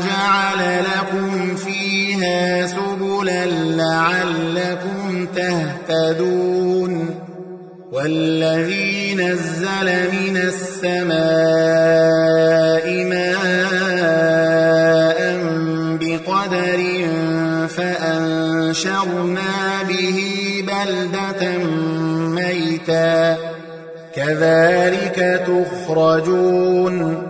وجعل لكم فيها سبلا لعلكم تهتدون والذي نزل من السماء ماء بقدر فأنشرنا به بلدة ميتا كذلك تخرجون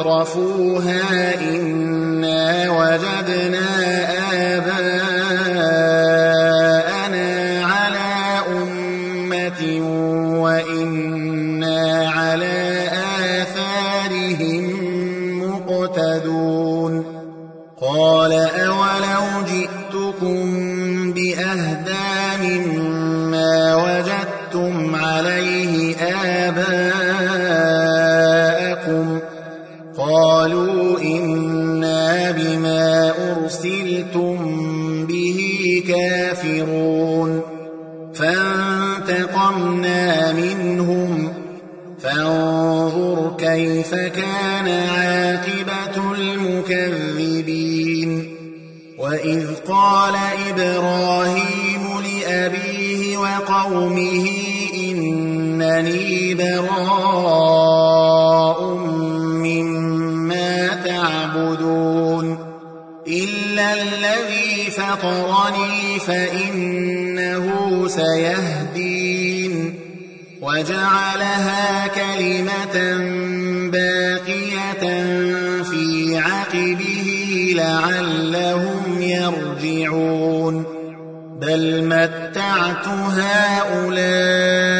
مترفوها إنا وجدنا وإذ قال إبراهيم لأبيه وقومه إنني براء مما تعبدون إلا الذي فطرني فإنه سيهدين وجعلها كلمة باقية في عقبه لعلهم يرجعون بل متعت هؤلاء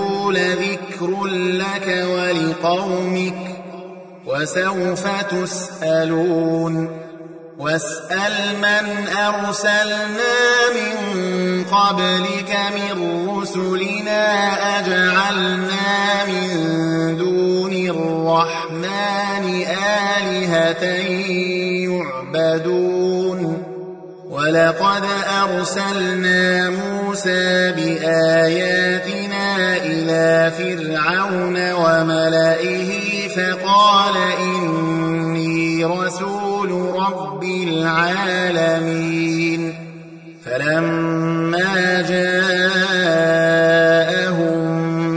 لذكر ذكر لك ولقومك وسوف تسألون واسأل من أرسلنا من قبلك من رسلنا أجعلنا من دون الرحمن آلهة يعبدون ولقد أرسلنا موسى بآياتنا إلى فرعون وملئه فقال إني رسول رب العالمين. فلما جاءهم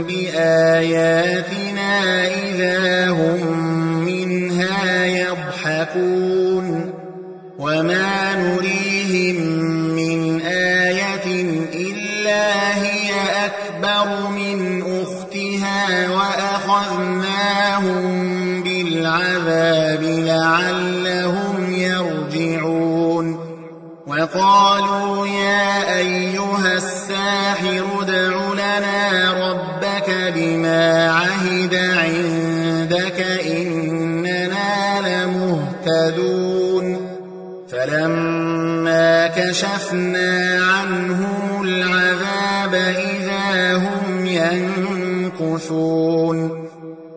بآياتنا إذا وقالوا يا أيها الساحر ادع لنا ربك بما عهد عندك إننا لمهتدون. فلما كشفنا عنهم العذاب إذا هم ينكثون.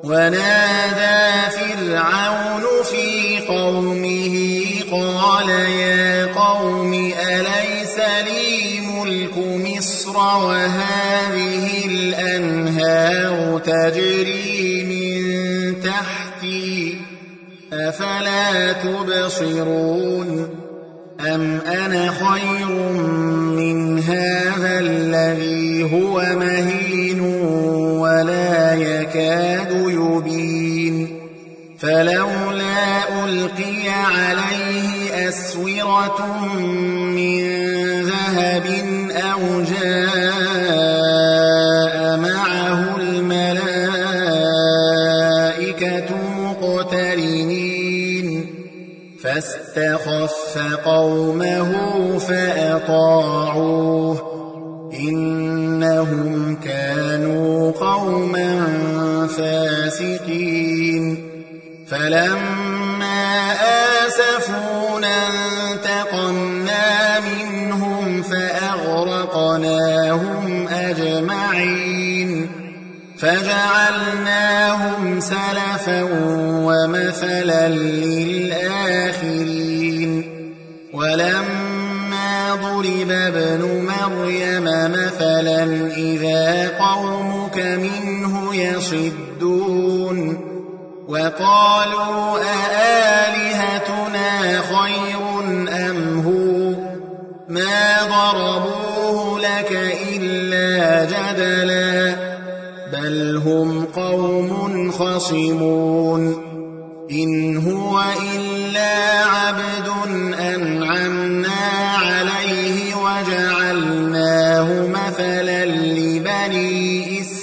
ونادى فرعون في قومه قال يا وهذه الأنهار تجري من تحتي أفلا تبصرون؟ أم أنا خير من هذا الذي هو مهين ولا يكاد يبين؟ فلولا ألقي عليه أسورة من ذهب فاستخف قومه فأطاعوه إنهم كانوا قوما فاسقين فلما آسفونا انتقمنا منهم فأغرقناهم أجمعين فجعلناهم سلفا ومثلا للآخرين ابن مريم مثلا إذا قومك منه يصدون وقالوا أآلهتنا خير أم هو ما ضربوه لك إلا جدلا بل هم قوم خصمون إن هو إلا عبد أنعمنا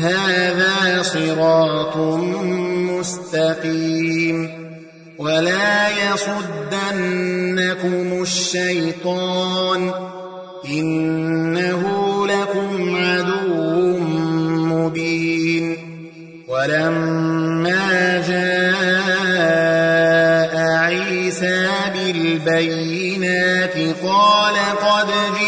هذا صراط مستقيم ولا يصدنكم الشيطان إنه لكم عدو مبين ولما جاء عيسى بالبينات قال قد جئتكم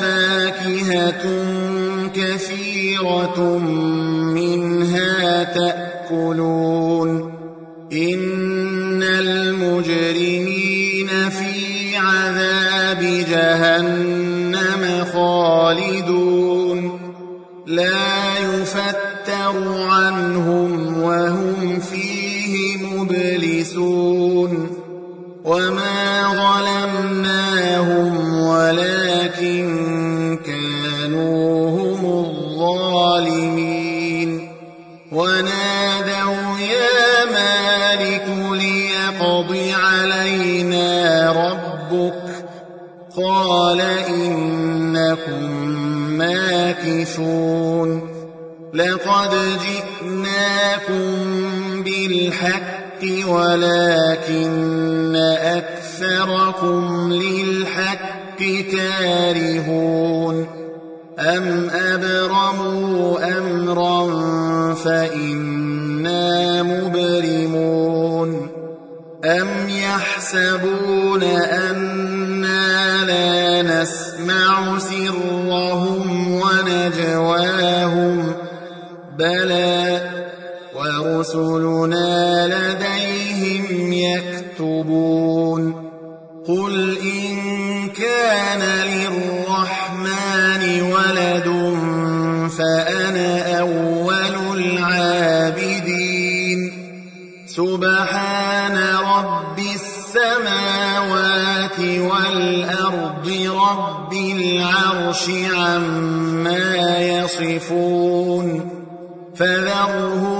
فاكهة كثيرة منها تأكلون. إن المجرمين في عذاب جهنم خالدون. لا يفتر عنهم وهم فيه مبلسون. وما ظلمناهم ماكثون لقد جئناكم بالحق ولكن أكثركم للحق كارهون. أم أبرموا أمرا فإنا مبرمون. أم يحسبون أنا ورسلنا لديهم يكتبون. قل إن كان للرحمن ولد فأنا أول العابدين. سبحان رب السماوات والأرض رب العرش عما يصفون. فذرهم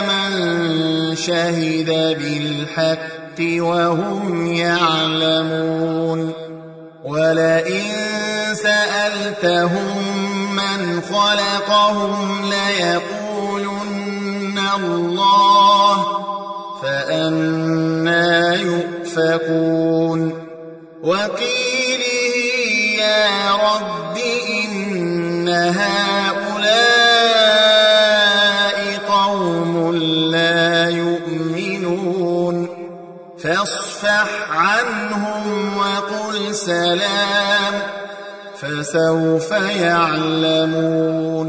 من شهد بالحق وهم يعلمون ولئن سألتهم من خلقهم ليقولن الله فأنا يؤفكون وقيله يا رب إن هؤلاء فاصفح عنهم وقل سلام فسوف يعلمون.